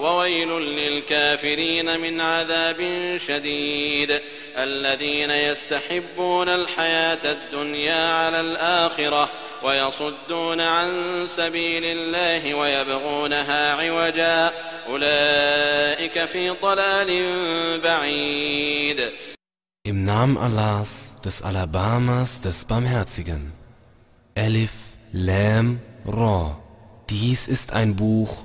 وويل للكافرين من عذاب شديد الذين يستحبون الحياة الدنيا على الآخرة ويصدون عن سبيل الله ويبغونها عوجا أولئك في ضلال بعيد Im Namen Allahs, des Alabamas, des Barmherzigen. Elif, Lam, Ra. Dies ist ein Buch,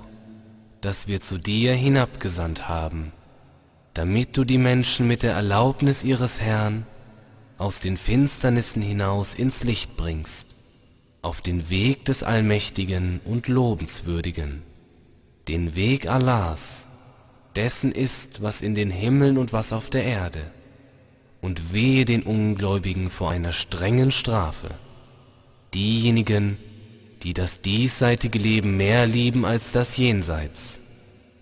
das wir zu dir hinabgesandt haben, damit du die Menschen mit der Erlaubnis ihres Herrn aus den Finsternissen hinaus ins Licht bringst, auf den Weg des Allmächtigen und Lobenswürdigen, den Weg Allahs, dessen ist, was in den Himmeln und was auf der Erde und wehe den Ungläubigen vor einer strengen Strafe. Diejenigen, die das diesseitige Leben mehr lieben als das Jenseits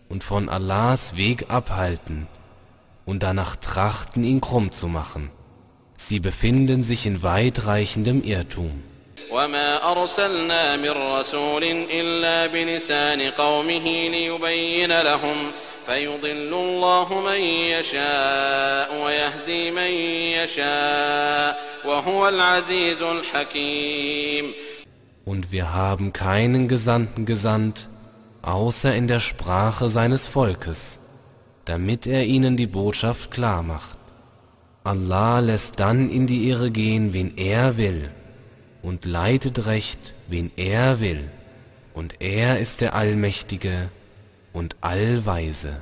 und von Allahs Weg abhalten und danach trachten, ihn krumm zu machen. Sie befinden sich in weitreichendem Irrtum. وما أرسلنا من رسول إلا بلسان قومه ليبين لهم فيضل الله من يشاء ويهدي من يشاء وهو العزيز الحكيم und wir haben keinen Gesandten gesandt, außer in der Sprache seines Volkes, damit er ihnen die Botschaft klar macht. Allah lässt dann in die Irre gehen, wen er will, und leitet recht, wen er will, und er ist der Allmächtige und Allweise.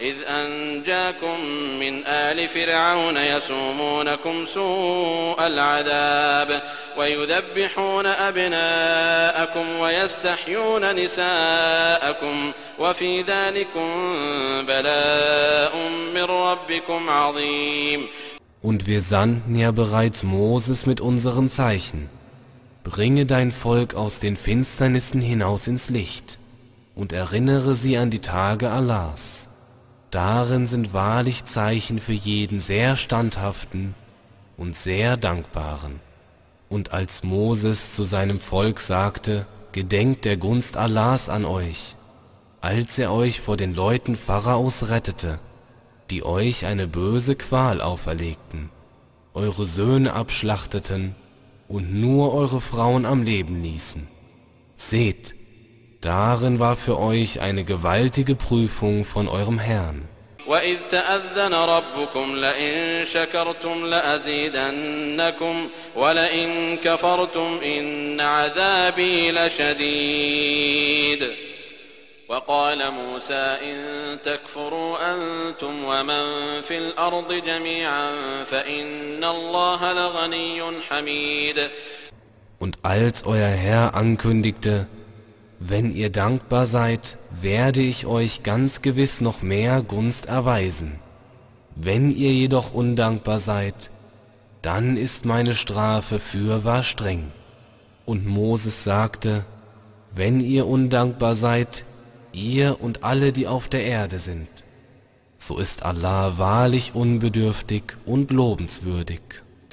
إذ أنجاكم من آل فرعون يسومونكم سوء العذاب ويذبحون أبناءكم ويستحيون نساءكم وفي ذلكم بلاء من ربكم عظيم Und wir sandten ja bereits Moses mit unseren Zeichen. Bringe dein Volk aus den Finsternissen hinaus ins Licht und erinnere sie an die Tage Allahs. Darin sind wahrlich Zeichen für jeden sehr standhaften und sehr dankbaren. Und als Moses zu seinem Volk sagte, Gedenkt der Gunst Allahs an euch, als er euch vor den Leuten Pharaos rettete, die euch eine böse Qual auferlegten, eure Söhne abschlachteten und nur eure Frauen am Leben ließen. Seht, darin war für euch eine gewaltige Prüfung von eurem Herrn. وإذ تأذن ربكم لئن شكرتم لأزيدنكم ولئن كفرتم إن عذابي لشديد وقال موسى إن تكفروا أنتم ومن في الأرض جميعا فإن الله لغني حميد Und als euer Herr ankündigte, wenn ihr dankbar seid, werde ich euch ganz gewiss noch mehr Gunst erweisen. Wenn ihr jedoch undankbar seid, dann ist meine Strafe fürwahr streng. Und Moses sagte, wenn ihr undankbar seid, ihr und alle, die auf der Erde sind, so ist Allah wahrlich unbedürftig und lobenswürdig.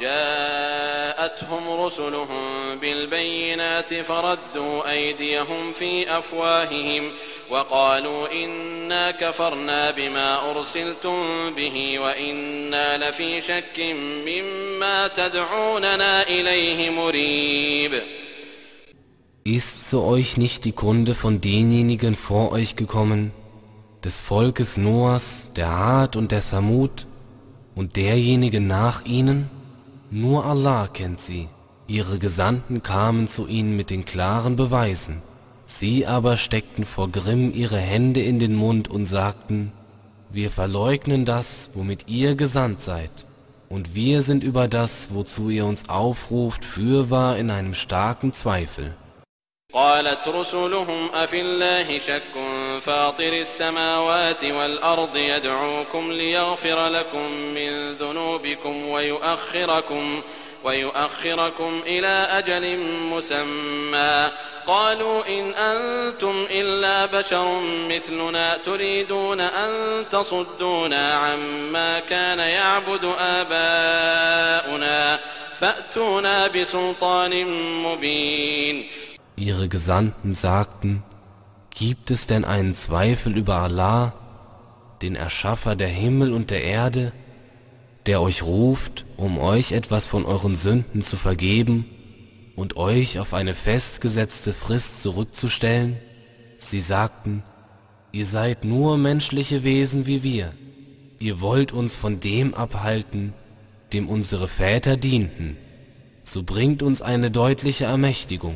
جاءتهم رسلهم بالبينات فردوا أيديهم في أفواههم وقالوا إنا كفرنا بما أرسلتم به وإنا لفي شك مما تدعوننا إليه مريب Ist zu euch nicht die Kunde von denjenigen vor euch gekommen, des Volkes Noahs, der Had und der Samud und derjenigen nach ihnen? Nur Allah kennt sie. Ihre Gesandten kamen zu ihnen mit den klaren Beweisen. Sie aber steckten vor Grimm ihre Hände in den Mund und sagten, wir verleugnen das, womit ihr gesandt seid, und wir sind über das, wozu ihr uns aufruft, fürwahr in einem starken Zweifel. قالت رسلهم أفي الله شك فاطر السماوات والأرض يدعوكم ليغفر لكم من ذنوبكم ويؤخركم ويؤخركم إلى أجل مسمى قالوا إن أنتم إلا بشر مثلنا تريدون أن تصدونا عما كان يعبد آباؤنا فأتونا بسلطان مبين Ihre Gesandten sagten, gibt es denn einen Zweifel über Allah, den Erschaffer der Himmel und der Erde, der euch ruft, um euch etwas von euren Sünden zu vergeben und euch auf eine festgesetzte Frist zurückzustellen? Sie sagten, ihr seid nur menschliche Wesen wie wir, ihr wollt uns von dem abhalten, dem unsere Väter dienten, so bringt uns eine deutliche Ermächtigung.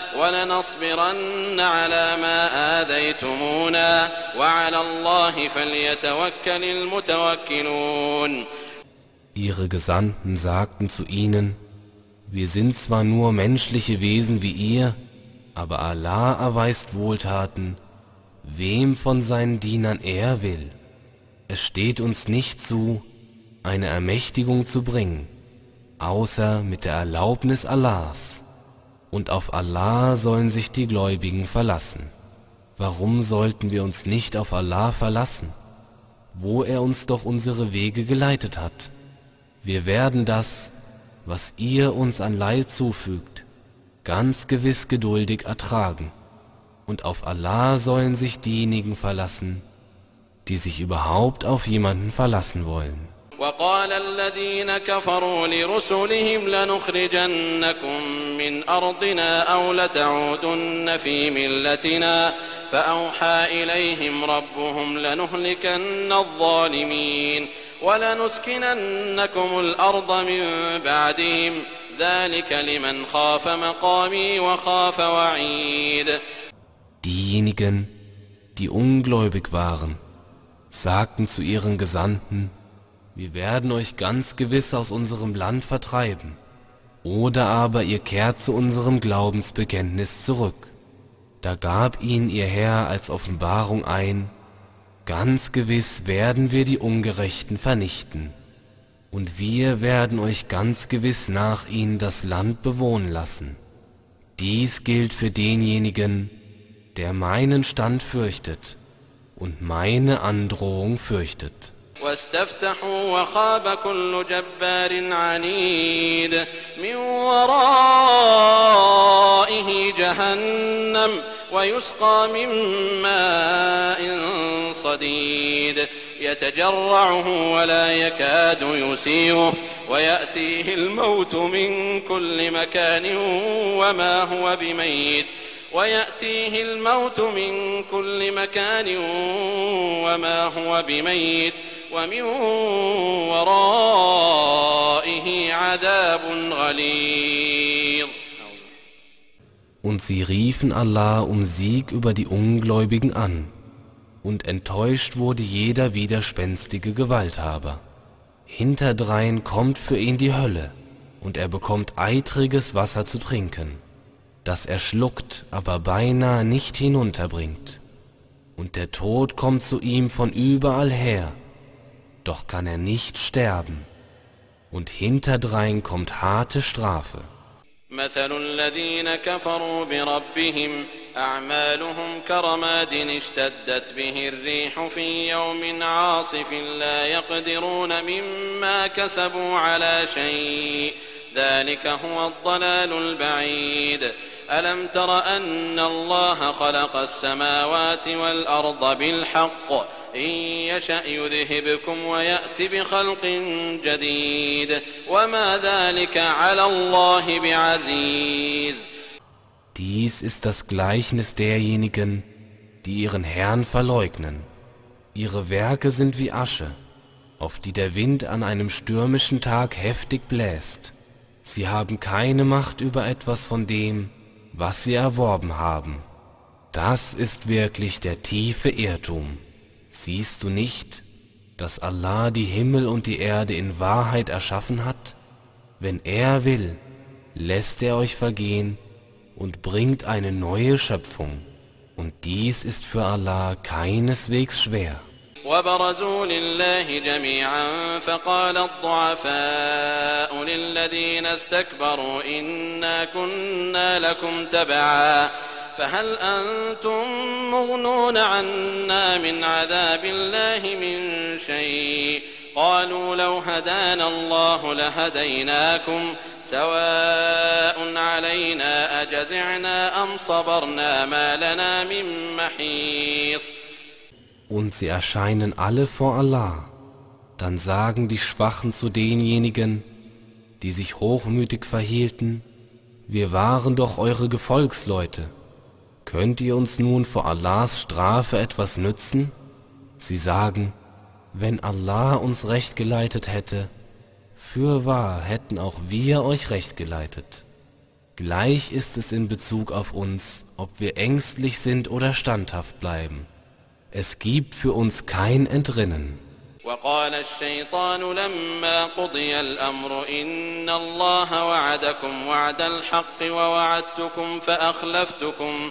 ولنصبرن على ما آذيتمونا وعلى الله فليتوكل المتوكلون Ihre Gesandten sagten zu ihnen, wir sind zwar nur menschliche Wesen wie ihr, aber Allah erweist Wohltaten, wem von seinen Dienern er will. Es steht uns nicht zu, eine Ermächtigung zu bringen, außer mit der Erlaubnis Allahs. Und auf Allah sollen sich die Gläubigen verlassen. Warum sollten wir uns nicht auf Allah verlassen, wo er uns doch unsere Wege geleitet hat? Wir werden das, was ihr uns an Leid zufügt, ganz gewiss geduldig ertragen. Und auf Allah sollen sich diejenigen verlassen, die sich überhaupt auf jemanden verlassen wollen. وقال الذين كفروا لرسلهم لنخرجنكم من أرضنا أو لتعودن في ملتنا فأوحى إليهم ربهم لنهلكن الظالمين ولنسكننكم الأرض من بعدهم ذلك لمن خاف مقامي وخاف وعيد. Diejenigen, die ungläubig waren, sagten zu ihren Gesandten, wir werden euch ganz gewiss aus unserem Land vertreiben, oder aber ihr kehrt zu unserem Glaubensbekenntnis zurück. Da gab ihnen ihr Herr als Offenbarung ein, ganz gewiss werden wir die Ungerechten vernichten, und wir werden euch ganz gewiss nach ihnen das Land bewohnen lassen. Dies gilt für denjenigen, der meinen Stand fürchtet und meine Androhung fürchtet. واستفتحوا وخاب كل جبار عنيد من ورائه جهنم ويسقى من ماء صديد يتجرعه ولا يكاد يسيغه ويأتيه الموت من كل مكان وما هو بميت ويأتيه الموت من كل مكان وما هو بميت ومن ورائه عذاب غليظ Und sie riefen Allah um Sieg über die Ungläubigen an, und enttäuscht wurde jeder widerspenstige Gewalthaber. Hinterdrein kommt für ihn die Hölle, und er bekommt eitriges Wasser zu trinken, das er schluckt, aber beinahe nicht hinunterbringt. Und der Tod kommt zu ihm von überall her, doch kann er nicht sterben. Und hinterdrein kommt harte Strafe. مثل الذين كفروا بربهم أعمالهم كرماد اشتدت به الريح في يوم عاصف لا يقدرون مما كسبوا على شيء ذلك هو الضلال البعيد ألم تر أن الله خلق السماوات والأرض بالحق إن يشأ يذهبكم ويأت بخلق جديد وما ذلك على الله بعزيز Dies ist das Gleichnis derjenigen, die ihren Herrn verleugnen. Ihre Werke sind wie Asche, auf die der Wind an einem stürmischen Tag heftig bläst. Sie haben keine Macht über etwas von dem, was sie erworben haben. Das ist wirklich der tiefe Irrtum. Siehst du nicht, dass Allah die Himmel und die Erde in Wahrheit erschaffen hat? Wenn er will, lässt er euch vergehen und bringt eine neue Schöpfung. Und dies ist für Allah keineswegs schwer. وبرزوا لله جميعا فقال الضعفاء للذين استكبروا إنا كنا لكم تبعا فهل أنتم مغنون عنا من عذاب الله من شيء قالوا لو هدانا الله لهديناكم سواء علينا أجزعنا أم صبرنا ما لنا من محيص Und sie erscheinen alle vor Allah. Dann sagen die Schwachen zu denjenigen, die sich hochmütig verhielten, wir waren doch eure Gefolgsleute. Könnt ihr uns nun vor Allahs Strafe etwas nützen? Sie sagen, wenn Allah uns recht geleitet hätte, fürwahr hätten auch wir euch recht geleitet. Gleich ist es in Bezug auf uns, ob wir ängstlich sind oder standhaft bleiben. Es gibt für uns kein Entrinnen. وقال الشيطان لما قضي الأمر إن الله وعدكم وعد الحق ووعدتكم فأخلفتكم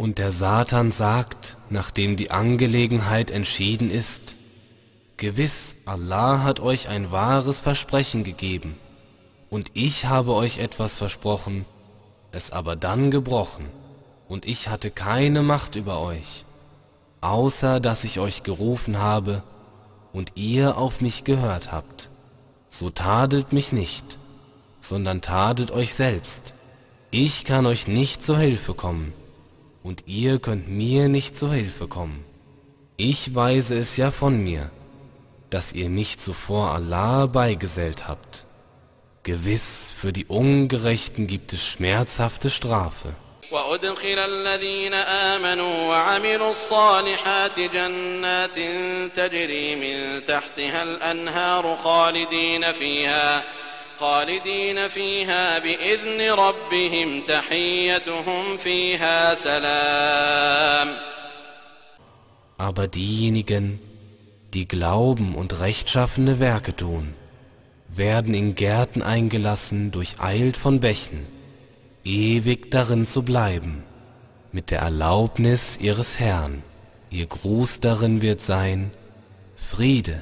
Und der Satan sagt, nachdem die Angelegenheit entschieden ist, Gewiss, Allah hat euch ein wahres Versprechen gegeben, und ich habe euch etwas versprochen, es aber dann gebrochen und ich hatte keine Macht über euch, außer dass ich euch gerufen habe und ihr auf mich gehört habt. So tadelt mich nicht, sondern tadelt euch selbst. Ich kann euch nicht zur Hilfe kommen und ihr könnt mir nicht zur Hilfe kommen. Ich weise es ja von mir, dass ihr mich zuvor Allah beigesellt habt. Gewiss, für die Ungerechten gibt es schmerzhafte Strafe. وأدخل الذين آمنوا وعملوا الصالحات جنات تجري من تحتها الأنهار خالدين فيها خالدين فيها بإذن ربهم تحيتهم فيها سلام Aber diejenigen, die glauben und rechtschaffene Werke tun, werden in Gärten eingelassen, durcheilt von Bächen. ewig darin zu bleiben, mit der Erlaubnis ihres Herrn. Ihr Gruß darin wird sein, Friede.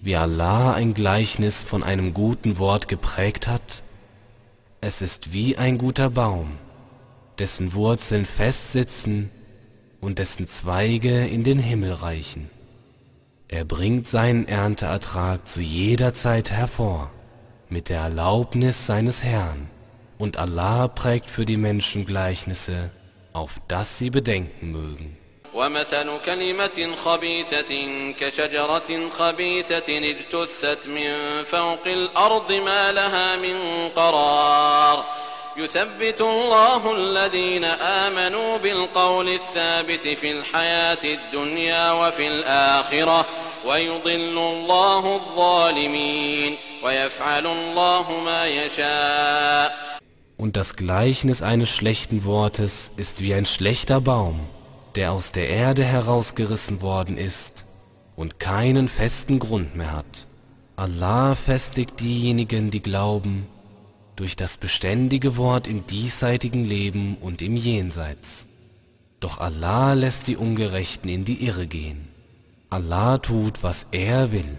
wie Allah ein Gleichnis von einem guten Wort geprägt hat? Es ist wie ein guter Baum, dessen Wurzeln festsitzen und dessen Zweige in den Himmel reichen. Er bringt seinen Ernteertrag zu jeder Zeit hervor mit der Erlaubnis seines Herrn, und Allah prägt für die Menschen Gleichnisse, auf das sie bedenken mögen. ومثل كلمة خبيثة كشجرة خبيثة اجتثت من فوق الأرض ما لها من قرار. يثبت الله الذين آمنوا بالقول الثابت في الحياة الدنيا وفي الآخرة ويضل الله الظالمين ويفعل الله ما يشاء. Und das Gleichnis eines schlechten Wortes ist wie ein schlechter Baum, der aus der Erde herausgerissen worden ist und keinen festen Grund mehr hat. Allah festigt diejenigen, die glauben, durch das beständige Wort im diesseitigen Leben und im Jenseits. Doch Allah lässt die Ungerechten in die Irre gehen. Allah tut, was er will.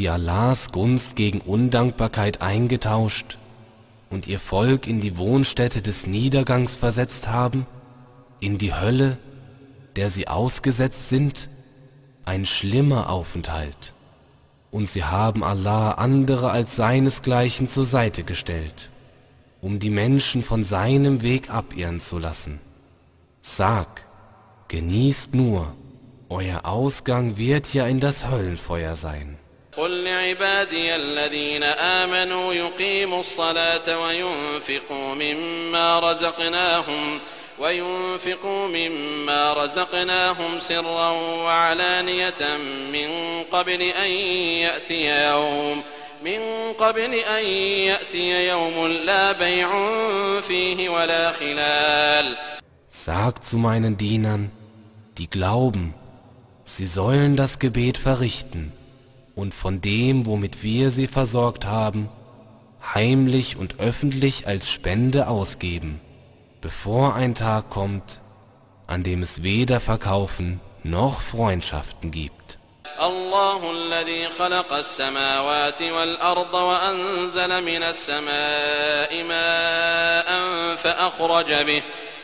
die Allahs Gunst gegen Undankbarkeit eingetauscht und ihr Volk in die Wohnstätte des Niedergangs versetzt haben, in die Hölle, der sie ausgesetzt sind, ein schlimmer Aufenthalt. Und sie haben Allah andere als seinesgleichen zur Seite gestellt, um die Menschen von seinem Weg abirren zu lassen. Sag, genießt nur, euer Ausgang wird ja in das Höllenfeuer sein. قل لعبادي الذين آمنوا يقيموا الصلاة وينفقوا مما رزقناهم وينفقوا مما رزقناهم سرا وعلانية من قبل أن يأتي يوم من قبل أن يأتي يوم لا بيع فيه ولا خلال. Sag zu meinen Dienern, die glauben, sie sollen das Gebet verrichten. und von dem, womit wir sie versorgt haben, heimlich und öffentlich als Spende ausgeben bevor ein Tag kommt, an dem es weder Verkaufen noch Freundschaften gibt. الله الذي خلق السماوات والأرض وأنزل من السماء ماء فأخرج به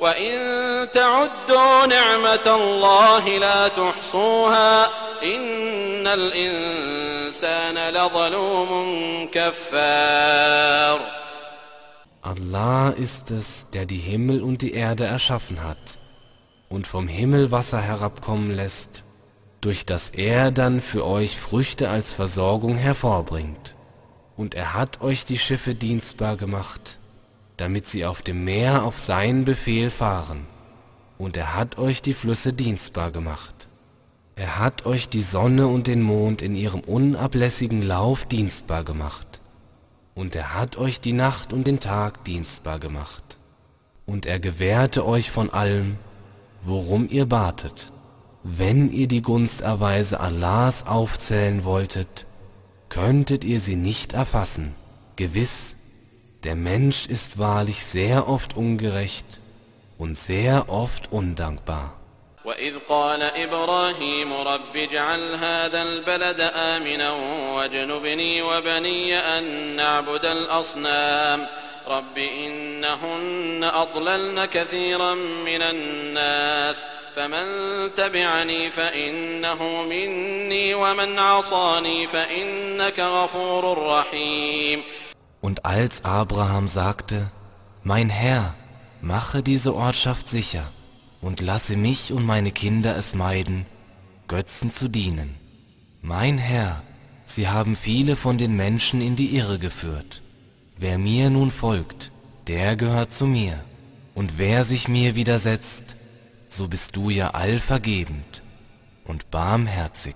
وإن تعدوا نعمة الله لا تحصوها إن الإنسان لظلوم كفار Allah ist es, der die Himmel und die Erde erschaffen hat und vom Himmel Wasser herabkommen lässt, durch das er dann für euch Früchte als Versorgung hervorbringt. Und er hat euch die Schiffe dienstbar gemacht, damit sie auf dem Meer auf seinen Befehl fahren. Und er hat euch die Flüsse dienstbar gemacht. Er hat euch die Sonne und den Mond in ihrem unablässigen Lauf dienstbar gemacht. Und er hat euch die Nacht und den Tag dienstbar gemacht. Und er gewährte euch von allem, worum ihr batet. Wenn ihr die Gunsterweise Allahs aufzählen wolltet, könntet ihr sie nicht erfassen. Gewiss, der Mensch ist wahrlich sehr oft ungerecht und sehr oft undankbar. وإذ قال إبراهيم رب اجعل هذا البلد آمنا واجنبني وبني أن نعبد الأصنام رب إنهن أضللن كثيرا من الناس فمن تبعني فإنه مني ومن عصاني فإنك غفور رحيم Und als Abraham sagte, Mein Herr, mache diese Ortschaft sicher und lasse mich und meine Kinder es meiden, Götzen zu dienen. Mein Herr, sie haben viele von den Menschen in die Irre geführt. Wer mir nun folgt, der gehört zu mir, und wer sich mir widersetzt, so bist du ja allvergebend und barmherzig.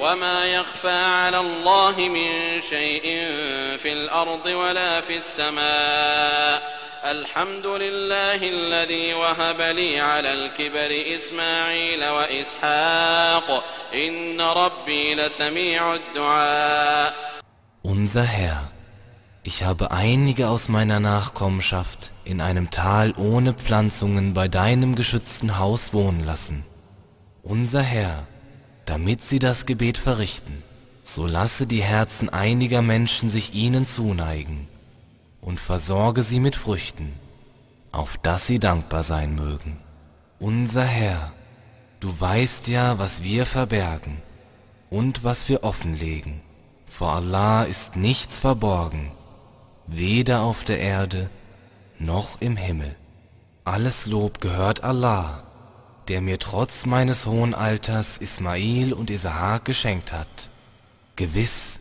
وما يخفى على الله من شيء في الأرض ولا في السماء الحمد لله الذي وهب لي على الكبر إسماعيل وإسحاق إن ربي لسميع الدعاء Unser Herr, ich habe einige aus meiner Nachkommenschaft in einem Tal ohne Pflanzungen bei deinem geschützten Haus wohnen lassen. Unser Herr, damit sie das Gebet verrichten, so lasse die Herzen einiger Menschen sich ihnen zuneigen und versorge sie mit Früchten, auf dass sie dankbar sein mögen. Unser Herr, du weißt ja, was wir verbergen und was wir offenlegen. Vor Allah ist nichts verborgen, weder auf der Erde noch im Himmel. Alles Lob gehört Allah, der mir trotz meines hohen Alters Ismail und Isaak geschenkt hat. Gewiss,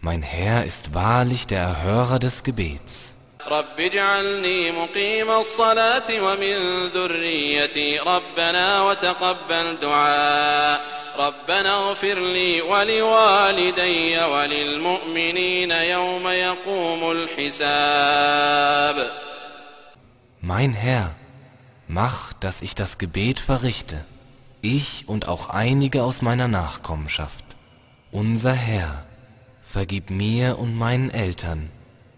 mein Herr ist wahrlich der Erhörer des Gebets. رب اجعلني مقيم الصلاة ومن ذريتي ربنا وتقبل دعاء ربنا اغفر لي ولوالدي وللمؤمنين يوم يقوم الحساب Mein Herr, mach, dass ich das Gebet verrichte, ich und auch einige aus meiner Nachkommenschaft. Unser Herr, vergib mir und meinen Eltern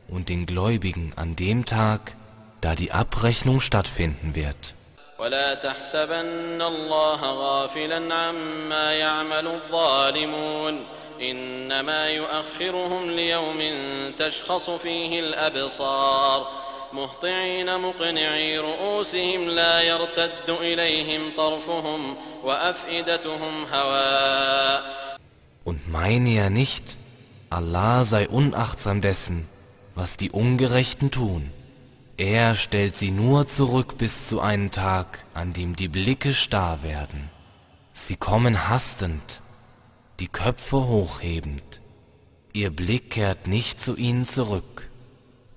und den Gläubigen an dem Tag, da die Abrechnung stattfinden wird. ولا تحسبن الله غافلا عما يعمل الظالمون إنما يؤخرهم ليوم تشخص فيه الأبصار مهطعين مقنعي رؤوسهم لا يرتد إليهم طرفهم وأفئدتهم هواء Und meine ja nicht, Allah sei unachtsam dessen, was die Ungerechten tun. Er stellt sie nur zurück bis zu einem Tag, an dem die Blicke starr werden. Sie kommen hastend, die Köpfe hochhebend. Ihr Blick kehrt nicht zu ihnen zurück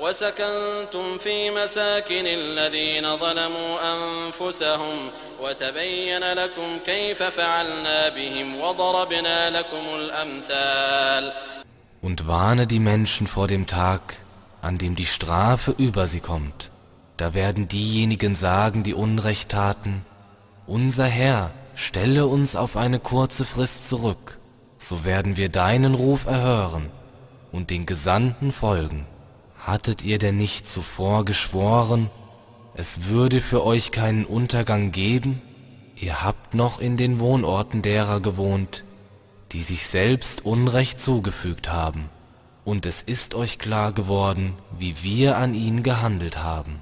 وسكنتم في مساكن الذين ظلموا أنفسهم وتبين لكم كيف فعلنا بهم وضربنا لكم الأمثال Und warne die Menschen vor dem Tag, an dem die Strafe über sie kommt. Da werden diejenigen sagen, die Unrecht taten, unser Herr, stelle uns auf eine kurze Frist zurück, so werden wir deinen Ruf erhören und den Gesandten folgen. Hattet ihr denn nicht zuvor geschworen, es würde für euch keinen Untergang geben? Ihr habt noch in den Wohnorten derer gewohnt, die sich selbst Unrecht zugefügt haben, und es ist euch klar geworden, wie wir an ihnen gehandelt haben.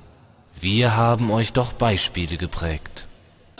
Wir haben euch doch Beispiele geprägt.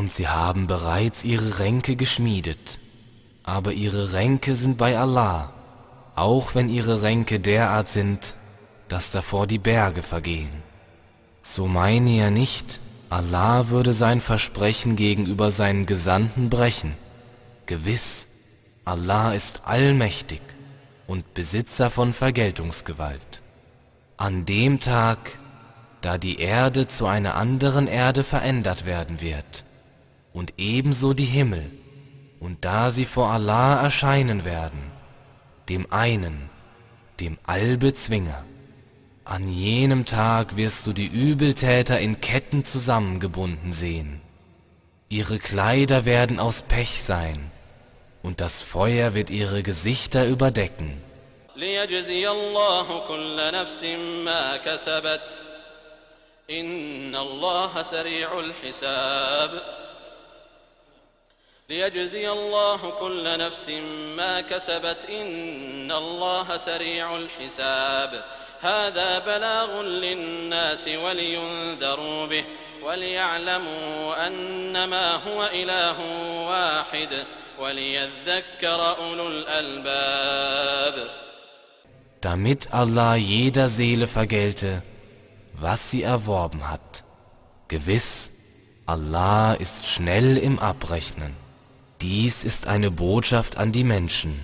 Und sie haben bereits ihre Ränke geschmiedet. Aber ihre Ränke sind bei Allah, auch wenn ihre Ränke derart sind, dass davor die Berge vergehen. So meine ja nicht, Allah würde sein Versprechen gegenüber seinen Gesandten brechen. Gewiss, Allah ist allmächtig und Besitzer von Vergeltungsgewalt. An dem Tag, da die Erde zu einer anderen Erde verändert werden wird, und ebenso die Himmel, und da sie vor Allah erscheinen werden, dem einen, dem Allbezwinger. An jenem Tag wirst du die Übeltäter in Ketten zusammengebunden sehen. Ihre Kleider werden aus Pech sein, und das Feuer wird ihre Gesichter überdecken. ليجزي الله كل نفس ما كسبت إن الله سريع الحساب ليجزي الله كل نفس ما كسبت إن الله سريع الحساب هذا بلاغ للناس ولينذروا به وليعلموا أنما هو إله واحد وليذكر أولو الألباب damit Allah jeder Seele vergelte, was sie erworben hat. Gewiss, Allah ist schnell im Abrechnen. Dies ist eine Botschaft an die Menschen,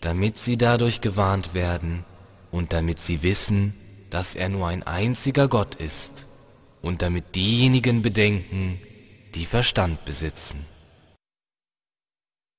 damit sie dadurch gewarnt werden und damit sie wissen, dass er nur ein einziger Gott ist und damit diejenigen bedenken, die Verstand besitzen.